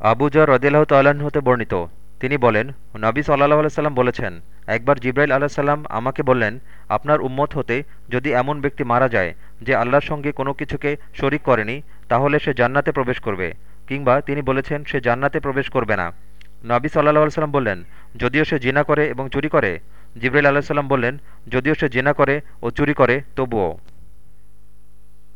আবুজর রদিল্লাহ তাল্লাহ্ন হতে বর্ণিত। তিনি বলেন, নবী সাল্লাহ আলাইসাল্লাম বলেছেন, একবার জিব্রাইল আলাহিসাল্লাম আমাকে বললেন, আপনার উম্মত হতে যদি এমন ব্যক্তি মারা যায় যে আল্লাহর সঙ্গে কোনো কিছুকে শরিক করেনি, তাহলে সে জান্নাতে প্রবেশ করবে। কিংবা তিনি বলেছেন, সে জান্নাতে প্রবেশ করবে না। নবী সাল্লাহ আলসালাম বললেন, যদিও সে জিনা করে এবং চুরি করে। জিব্রাইল আলাহিসাল্লাম বললেন, যদিও সে জিনা করে ও চুরি করে, তবুও।